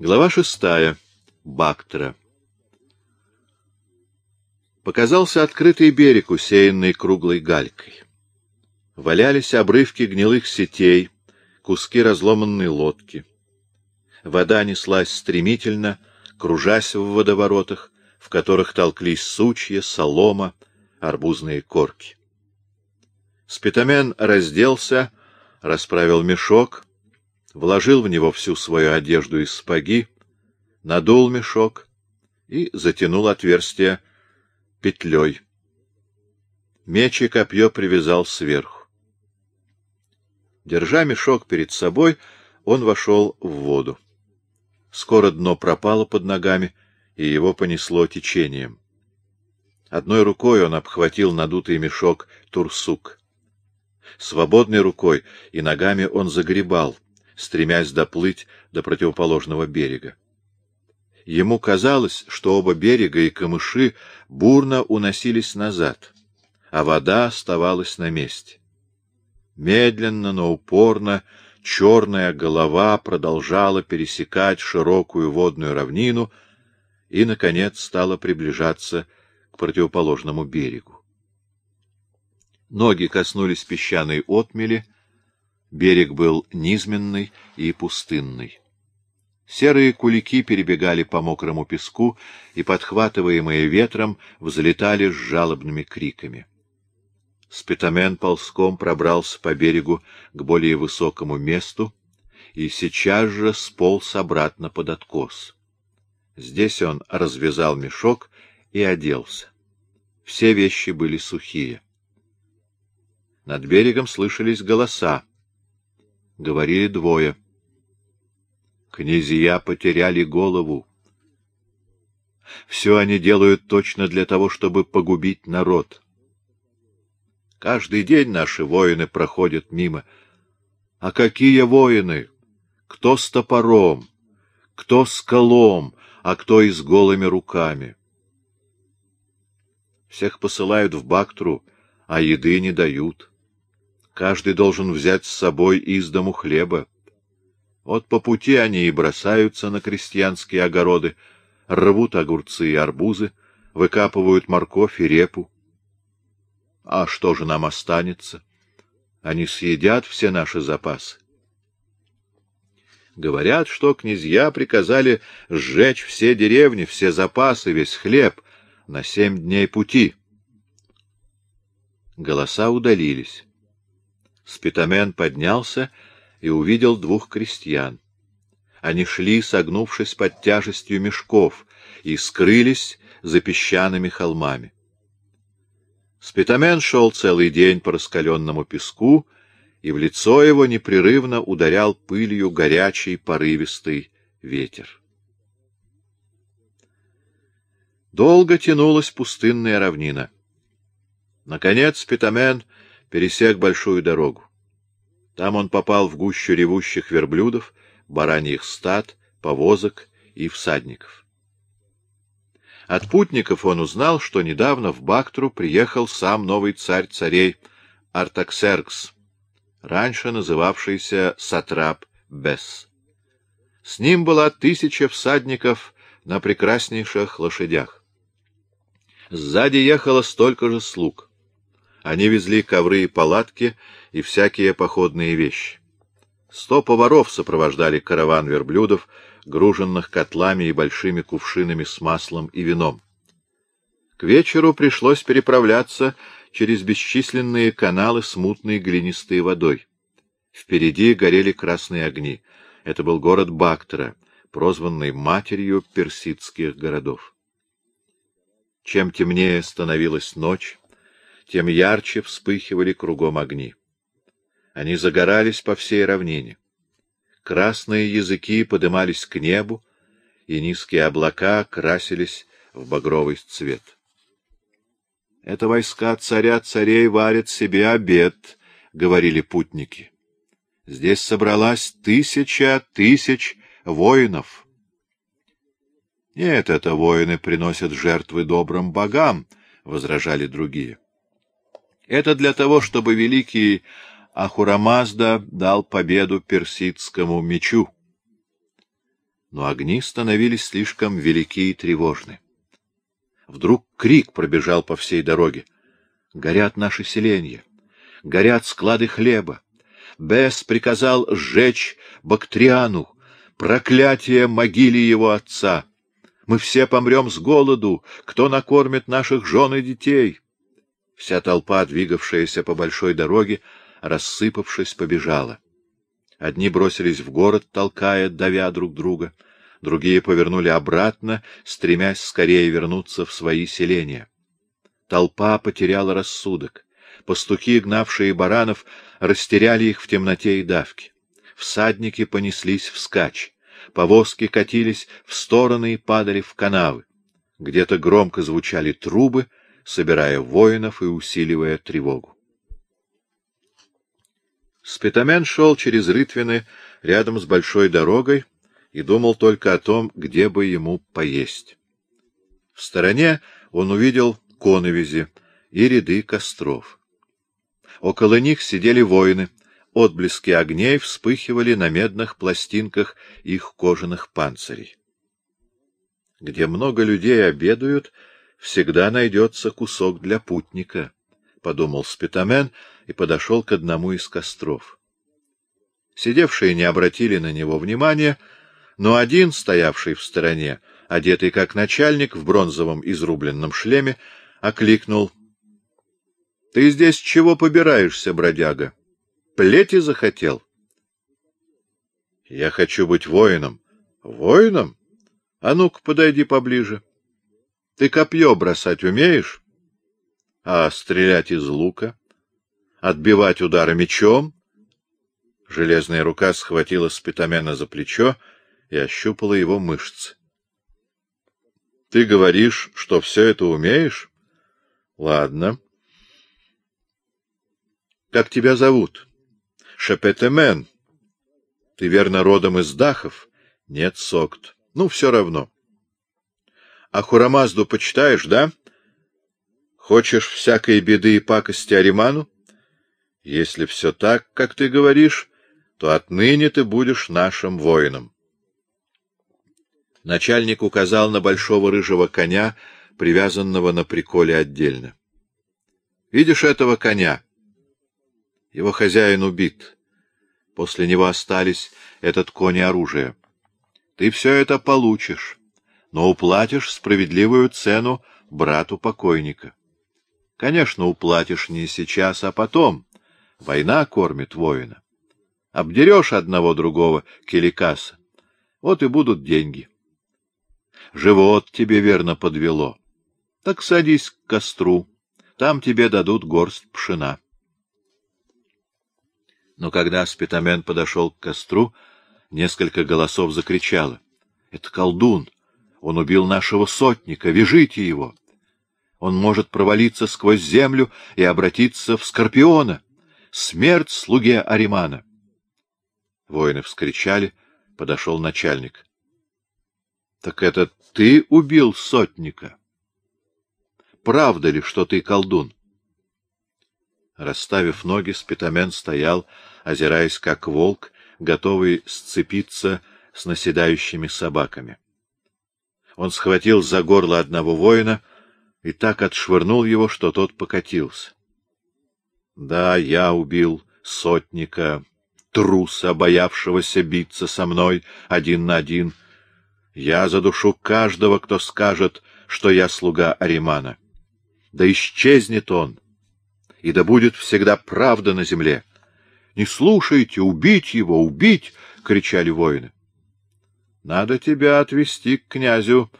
Глава шестая. Бактера. Показался открытый берег, усеянный круглой галькой. Валялись обрывки гнилых сетей, куски разломанной лодки. Вода неслась стремительно, кружась в водоворотах, в которых толклись сучья, солома, арбузные корки. Спитамен разделся, расправил мешок, вложил в него всю свою одежду из спаги, надул мешок и затянул отверстие петлей. Меч и копье привязал сверху. Держа мешок перед собой, он вошел в воду. Скоро дно пропало под ногами, и его понесло течением. Одной рукой он обхватил надутый мешок турсук. Свободной рукой и ногами он загребал, стремясь доплыть до противоположного берега. Ему казалось, что оба берега и камыши бурно уносились назад, а вода оставалась на месте. Медленно, но упорно черная голова продолжала пересекать широкую водную равнину и, наконец, стала приближаться к противоположному берегу. Ноги коснулись песчаной отмели, берег был низменный и пустынный. Серые кулики перебегали по мокрому песку и, подхватываемые ветром, взлетали с жалобными криками. Спитамен ползком пробрался по берегу к более высокому месту и сейчас же сполз обратно под откос. Здесь он развязал мешок и оделся. Все вещи были сухие. Над берегом слышались голоса. Говорили двое — Князья потеряли голову. Все они делают точно для того, чтобы погубить народ. Каждый день наши воины проходят мимо. А какие воины? Кто с топором, кто с колом, а кто и с голыми руками? Всех посылают в Бактру, а еды не дают. Каждый должен взять с собой из дому хлеба. Вот по пути они и бросаются на крестьянские огороды, рвут огурцы и арбузы, выкапывают морковь и репу. А что же нам останется? Они съедят все наши запасы. Говорят, что князья приказали сжечь все деревни, все запасы, весь хлеб на семь дней пути. Голоса удалились. Спитамен поднялся и увидел двух крестьян. Они шли, согнувшись под тяжестью мешков, и скрылись за песчаными холмами. Спитамен шел целый день по раскаленному песку, и в лицо его непрерывно ударял пылью горячий порывистый ветер. Долго тянулась пустынная равнина. Наконец Спитамен пересек большую дорогу. Там он попал в гущу ревущих верблюдов, бараньих стад, повозок и всадников. От путников он узнал, что недавно в Бактру приехал сам новый царь царей Артаксеркс, раньше называвшийся Сатрап Бес. С ним была тысяча всадников на прекраснейших лошадях. Сзади ехало столько же слуг. Они везли ковры и палатки и всякие походные вещи. Сто поваров сопровождали караван верблюдов, груженных котлами и большими кувшинами с маслом и вином. К вечеру пришлось переправляться через бесчисленные каналы с мутной глинистой водой. Впереди горели красные огни. Это был город Бактера, прозванный матерью персидских городов. Чем темнее становилась ночь, тем ярче вспыхивали кругом огни. Они загорались по всей равнине. Красные языки подымались к небу, и низкие облака красились в багровый цвет. — Это войска царя царей варят себе обед, — говорили путники. — Здесь собралась тысяча тысяч воинов. — Нет, это воины приносят жертвы добрым богам, — возражали другие. — это для того, чтобы великий Ахурамазда дал победу персидскому мечу. но огни становились слишком велики и тревожны. Вдруг крик пробежал по всей дороге. Горят наши селения, горят склады хлеба. Бес приказал сжечь Бактриану, проклятие могиле его отца. Мы все помрем с голоду, кто накормит наших жен и детей? Вся толпа, двигавшаяся по большой дороге, рассыпавшись, побежала. Одни бросились в город, толкая, давя друг друга — другие повернули обратно, стремясь скорее вернуться в свои селения. Толпа потеряла рассудок. Пастухи, гнавшие баранов, растеряли их в темноте и давке. Всадники понеслись вскачь. Повозки катились в стороны и падали в канавы. Где-то громко звучали трубы, собирая воинов и усиливая тревогу. Спитамен шел через Рытвины рядом с большой дорогой, и думал только о том, где бы ему поесть. В стороне он увидел коновизи и ряды костров. Около них сидели воины, отблески огней вспыхивали на медных пластинках их кожаных панцирей. Где много людей обедают, всегда найдется кусок для путника, — подумал Спитамен и подошел к одному из костров. Сидевшие не обратили на него внимания, — но один, стоявший в стороне, одетый как начальник в бронзовом изрубленном шлеме, окликнул. — Ты здесь чего побираешься, бродяга? Плети захотел? — Я хочу быть воином. — Воином? А ну-ка, подойди поближе. Ты копье бросать умеешь? А стрелять из лука? Отбивать удары мечом? Железная рука схватила Спитамена за плечо, и ощупала его мышцы. — Ты говоришь, что все это умеешь? — Ладно. — Как тебя зовут? — Шепетемен. — Ты верно родом из Дахов? — Нет, Сокт. — Ну, все равно. — А Хурамазду почитаешь, да? Хочешь всякой беды и пакости Ариману? Если все так, как ты говоришь, то отныне ты будешь нашим воином. Начальник указал на большого рыжего коня, привязанного на приколе отдельно. — Видишь этого коня? Его хозяин убит. После него остались этот конь и оружие. Ты все это получишь, но уплатишь справедливую цену брату покойника. Конечно, уплатишь не сейчас, а потом. Война кормит воина. Обдерешь одного другого киликаса, вот и будут деньги. — живот тебе верно подвело. Так садись к костру, там тебе дадут горсть пшена. Но когда Спитамен подошел к костру, несколько голосов закричало. — Это колдун! Он убил нашего сотника! Вяжите его! Он может провалиться сквозь землю и обратиться в Скорпиона! Смерть слуге Аримана! Воины вскричали, подошел начальник. — Так это ты убил сотника? Правда ли, что ты колдун? Расставив ноги, Спитамен стоял, озираясь как волк, готовый сцепиться с наседающими собаками. Он схватил за горло одного воина и так отшвырнул его, что тот покатился. Да, я убил сотника, труса, боявшегося биться со мной один на один — я задушу каждого, кто скажет, что я слуга Аримана. Да исчезнет он, и да будет всегда правда на земле. — Не слушайте, убить его, убить! — кричали воины. — Надо тебя отвести к князю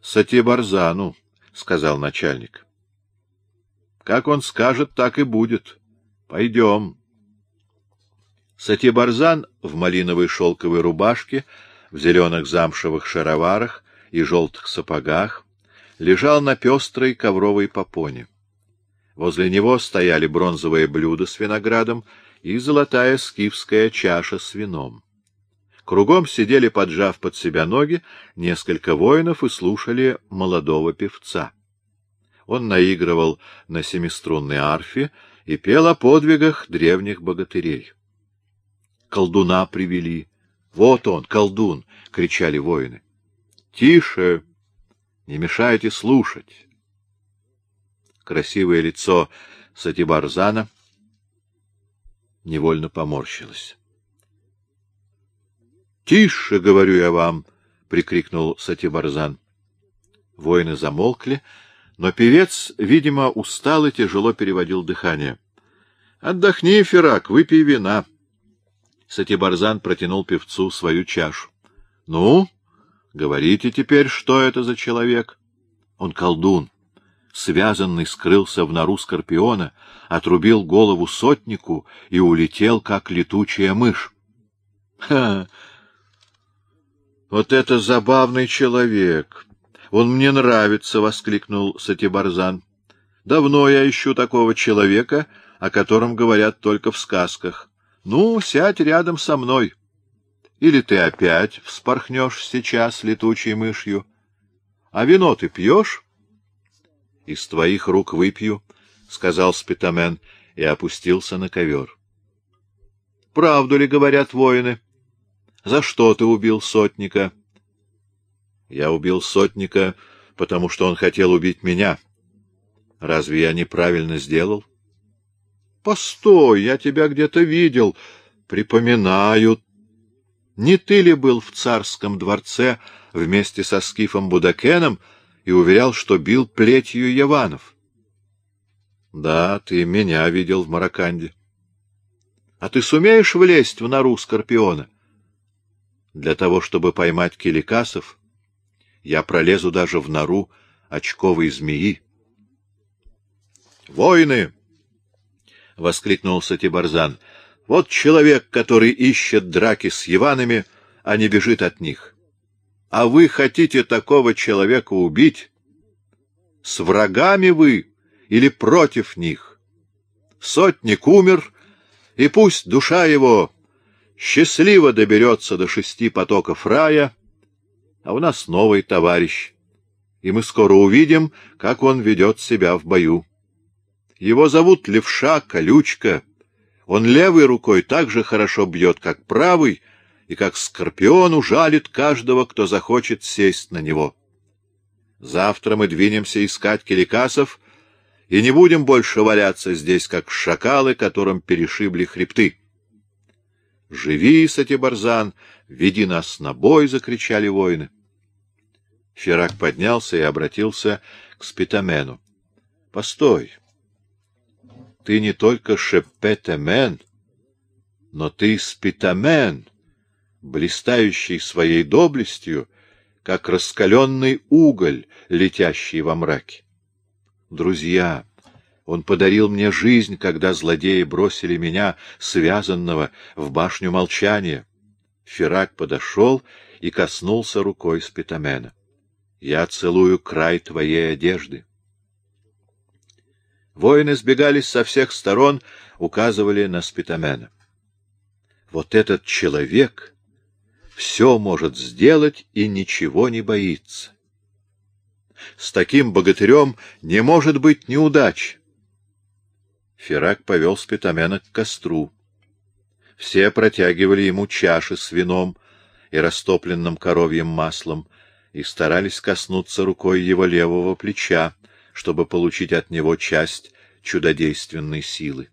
Сатибарзану, — сказал начальник. — Как он скажет, так и будет. Пойдем. Сатибарзан в малиновой шелковой рубашке — в зеленых замшевых шароварах и желтых сапогах, лежал на пестрой ковровой попоне. Возле него стояли бронзовое блюдо с виноградом и золотая скифская чаша с вином. Кругом сидели, поджав под себя ноги, несколько воинов и слушали молодого певца. Он наигрывал на семиструнной арфе и пел о подвигах древних богатырей. Колдуна привели, Вот он, колдун! — кричали воины. — Тише! Не мешайте слушать! Красивое лицо Сатибарзана невольно поморщилось. — Тише, говорю я вам! — прикрикнул Сатибарзан. Воины замолкли, но певец, видимо, устал и тяжело переводил дыхание. — Отдохни, Ферак, выпей вина. Сатибарзан протянул певцу свою чашу. — Ну, говорите теперь, что это за человек? Он колдун. Связанный скрылся в нору скорпиона, отрубил голову сотнику и улетел, как летучая мышь. — Ха! Вот это забавный человек! Он мне нравится! — воскликнул Сатибарзан. — Давно я ищу такого человека, о котором говорят только в сказках. Ну, сядь рядом со мной. Или ты опять вспорхнешь сейчас летучей мышью. А вино ты пьешь? — Из твоих рук выпью, — сказал Спитамен и опустился на ковер. — Правду ли говорят воины? За что ты убил сотника? — Я убил сотника, потому что он хотел убить меня. Разве я неправильно сделал? — Постой, я тебя где-то видел. Припоминаю. Не ты ли был в царском дворце вместе со Скифом Будакеном и уверял, что бил плетью Яванов? Да, ты меня видел в Мараканде. А ты сумеешь влезть в нору Скорпиона? Для того, чтобы поймать киликасов, я пролезу даже в нору очковой змеи. Войны! — воскликнул Сатибарзан. — Вот человек, который ищет драки с Иванами, а не бежит от них. А вы хотите такого человека убить? С врагами вы или против них? Сотник умер, и пусть душа его счастливо доберется до шести потоков рая, а у нас новый товарищ, и мы скоро увидим, как он ведет себя в бою. Его зовут Левша Колючка. Он левой рукой так же хорошо бьет, как правой, и как скорпион ужалит каждого, кто захочет сесть на него. Завтра мы двинемся искать киликасов и не будем больше валяться здесь, как шакалы, которым перешибли хребты. — Живи, Сатибарзан, веди нас на бой! — закричали воины. Ферак поднялся и обратился к Спитамену. — Постой! — ты не только шепетемен, но ты спитамен, блистающий своей доблестью, как раскаленный уголь, летящий во мраке. Друзья, он подарил мне жизнь, когда злодеи бросили меня, связанного, в башню молчания. Ферак подошел и коснулся рукой Спитамена. Я целую край твоей одежды. Воины сбегались со всех сторон, указывали на Спитамена. Вот этот человек все может сделать и ничего не боится. С таким богатырем не может быть неудач. Ферак повел Спитамена к костру. Все протягивали ему чаши с вином и растопленным коровьим маслом и старались коснуться рукой его левого плеча, чтобы получить от него часть чудодейственной силы.